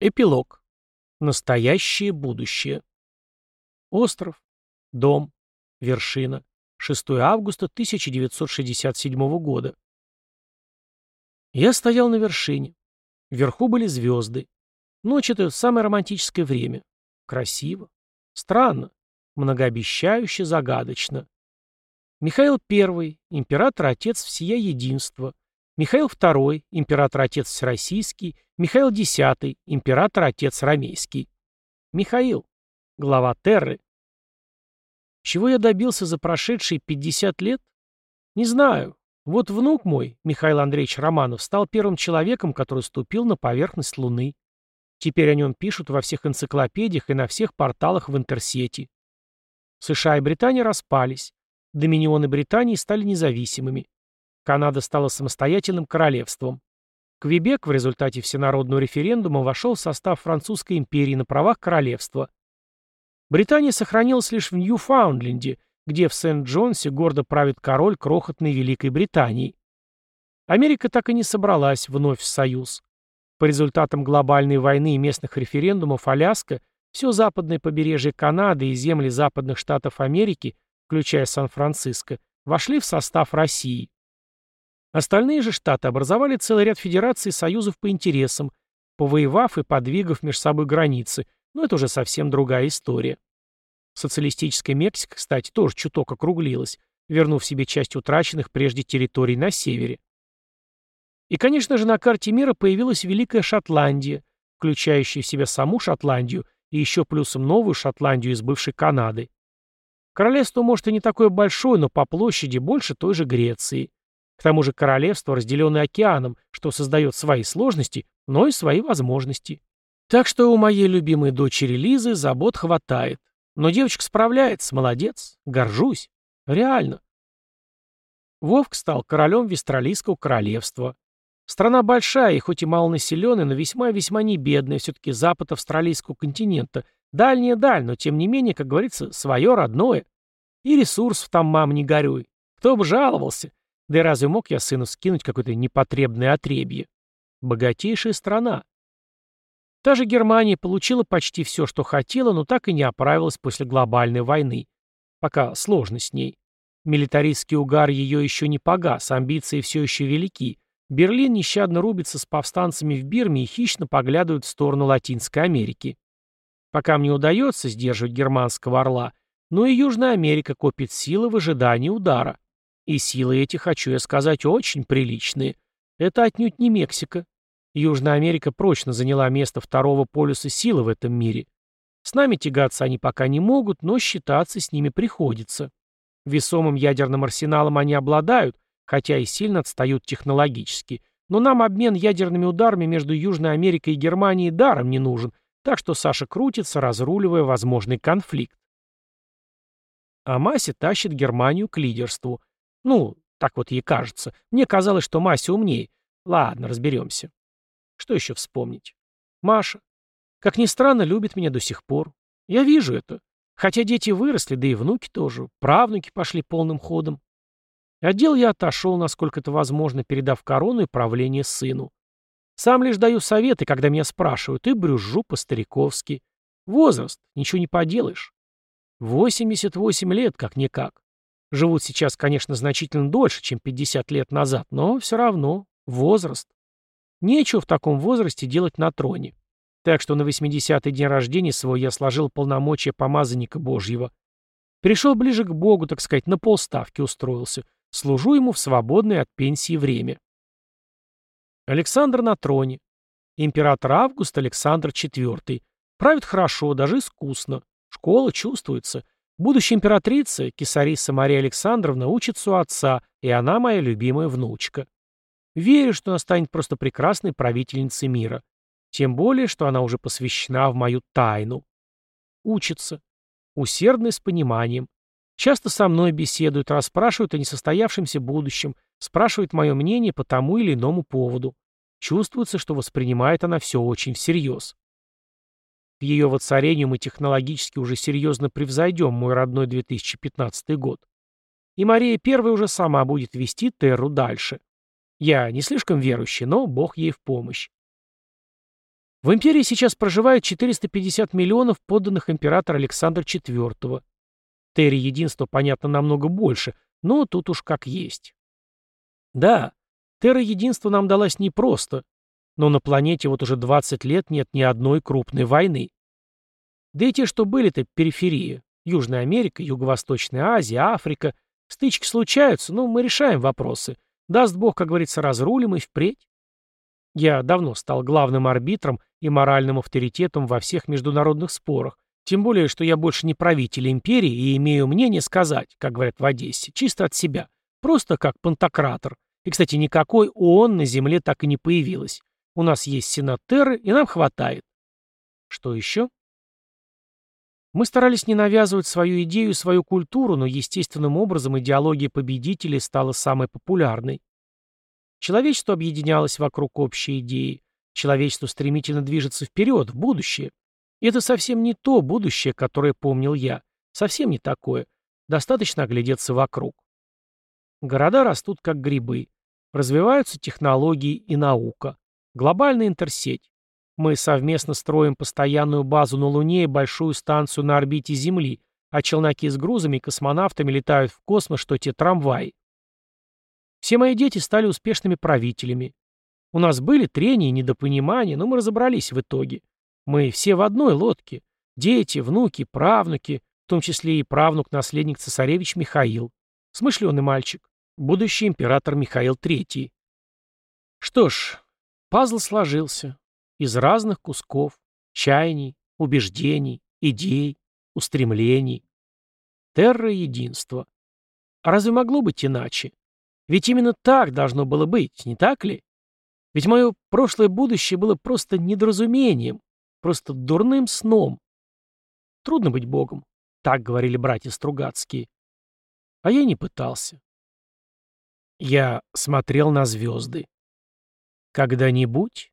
Эпилог. Настоящее будущее. Остров. Дом. Вершина. 6 августа 1967 года. Я стоял на вершине. Вверху были звезды. Ночь — это самое романтическое время. Красиво. Странно. Многообещающе, загадочно. Михаил I, император-отец всея единства. Михаил II, император-отец всероссийский, Михаил X, император-отец ромейский. Михаил, глава Терры. Чего я добился за прошедшие 50 лет? Не знаю. Вот внук мой, Михаил Андреевич Романов, стал первым человеком, который ступил на поверхность Луны. Теперь о нем пишут во всех энциклопедиях и на всех порталах в интерсети. США и Британия распались. Доминионы Британии стали независимыми. Канада стала самостоятельным королевством. Квебек в результате всенародного референдума вошел в состав Французской империи на правах королевства. Британия сохранилась лишь в Ньюфаундленде, где в Сент-Джонсе гордо правит король крохотной Великой Британии. Америка так и не собралась вновь в союз. По результатам глобальной войны и местных референдумов Аляска, все западное побережье Канады и земли западных штатов Америки, включая Сан-Франциско, вошли в состав России. Остальные же штаты образовали целый ряд федераций и союзов по интересам, повоевав и подвигав между собой границы, но это уже совсем другая история. Социалистическая Мексика, кстати, тоже чуток округлилась, вернув себе часть утраченных прежде территорий на севере. И, конечно же, на карте мира появилась Великая Шотландия, включающая в себя саму Шотландию и еще плюсом новую Шотландию из бывшей Канады. Королевство, может, и не такое большое, но по площади больше той же Греции. К тому же королевство, разделенное океаном, что создает свои сложности, но и свои возможности. Так что у моей любимой дочери Лизы забот хватает. Но девочка справляется, молодец, горжусь. Реально. Вовк стал королем Вестралийского королевства. Страна большая и хоть и малонаселенная, но весьма-весьма не бедная, все-таки запад австралийского континента. Дальняя даль, но тем не менее, как говорится, свое родное. И ресурсов там, мам, не горюй. Кто бы жаловался. Да и разве мог я сыну скинуть какое-то непотребное отребье? Богатейшая страна. Та же Германия получила почти все, что хотела, но так и не оправилась после глобальной войны. Пока сложно с ней. Милитаристский угар ее еще не погас, амбиции все еще велики. Берлин нещадно рубится с повстанцами в Бирме и хищно поглядывает в сторону Латинской Америки. Пока мне удается сдерживать германского орла, но и Южная Америка копит силы в ожидании удара. И силы эти, хочу я сказать, очень приличные. Это отнюдь не Мексика. Южная Америка прочно заняла место второго полюса силы в этом мире. С нами тягаться они пока не могут, но считаться с ними приходится. Весомым ядерным арсеналом они обладают, хотя и сильно отстают технологически. Но нам обмен ядерными ударами между Южной Америкой и Германией даром не нужен, так что Саша крутится, разруливая возможный конфликт. А Маси тащит Германию к лидерству – ну, так вот ей кажется. Мне казалось, что Мася умнее. Ладно, разберемся. Что еще вспомнить? Маша. Как ни странно, любит меня до сих пор. Я вижу это. Хотя дети выросли, да и внуки тоже. Правнуки пошли полным ходом. От дел я отошел, насколько это возможно, передав корону и правление сыну. Сам лишь даю советы, когда меня спрашивают, и брюзжу по-стариковски. Возраст, ничего не поделаешь. 88 лет, как-никак. Живут сейчас, конечно, значительно дольше, чем 50 лет назад, но все равно возраст. Нечего в таком возрасте делать на троне. Так что на 80-й день рождения свой я сложил полномочия помазанника Божьего. Пришел ближе к Богу, так сказать, на полставки устроился. Служу ему в свободное от пенсии время. Александр на троне. Император Август Александр IV. Правит хорошо, даже искусно. Школа чувствуется. Будущая императрица, кесариса Мария Александровна, учится у отца, и она моя любимая внучка. Верю, что она станет просто прекрасной правительницей мира. Тем более, что она уже посвящена в мою тайну. Учится. Усердно и с пониманием. Часто со мной беседует, расспрашивает о несостоявшемся будущем, спрашивает мое мнение по тому или иному поводу. Чувствуется, что воспринимает она все очень всерьез ее воцарению мы технологически уже серьезно превзойдем мой родной 2015 год. И Мария Первая уже сама будет вести Терру дальше. Я не слишком верующий, но Бог ей в помощь. В империи сейчас проживает 450 миллионов подданных императора Александра IV. Терри единство, понятно, намного больше, но тут уж как есть. Да, Терра единство нам далась непросто, но на планете вот уже 20 лет нет ни одной крупной войны. Да и те, что были-то, периферия. Южная Америка, Юго-Восточная Азия, Африка. Стычки случаются, но мы решаем вопросы. Даст Бог, как говорится, разрулим и впредь. Я давно стал главным арбитром и моральным авторитетом во всех международных спорах, тем более, что я больше не правитель империи и имею мнение сказать, как говорят в Одессе, чисто от себя, просто как пантократор. И, кстати, никакой ООН на Земле так и не появилось. У нас есть сенат и нам хватает. Что еще? Мы старались не навязывать свою идею и свою культуру, но естественным образом идеология победителей стала самой популярной. Человечество объединялось вокруг общей идеи. Человечество стремительно движется вперед, в будущее. И это совсем не то будущее, которое помнил я. Совсем не такое. Достаточно оглядеться вокруг. Города растут как грибы. Развиваются технологии и наука. Глобальная интерсеть. Мы совместно строим постоянную базу на Луне и большую станцию на орбите Земли, а челноки с грузами и космонавтами летают в космос, что те трамваи. Все мои дети стали успешными правителями. У нас были трения и недопонимания, но мы разобрались в итоге. Мы все в одной лодке. Дети, внуки, правнуки, в том числе и правнук-наследник цесаревич Михаил. Смышленый мальчик. Будущий император Михаил III. Что ж, пазл сложился. Из разных кусков. Чаяний, убеждений, идей, устремлений. Терра единство. А разве могло быть иначе? Ведь именно так должно было быть, не так ли? Ведь мое прошлое будущее было просто недоразумением, Просто дурным сном. Трудно быть богом, так говорили братья Стругацкие. А я не пытался. Я смотрел на звезды. Когда-нибудь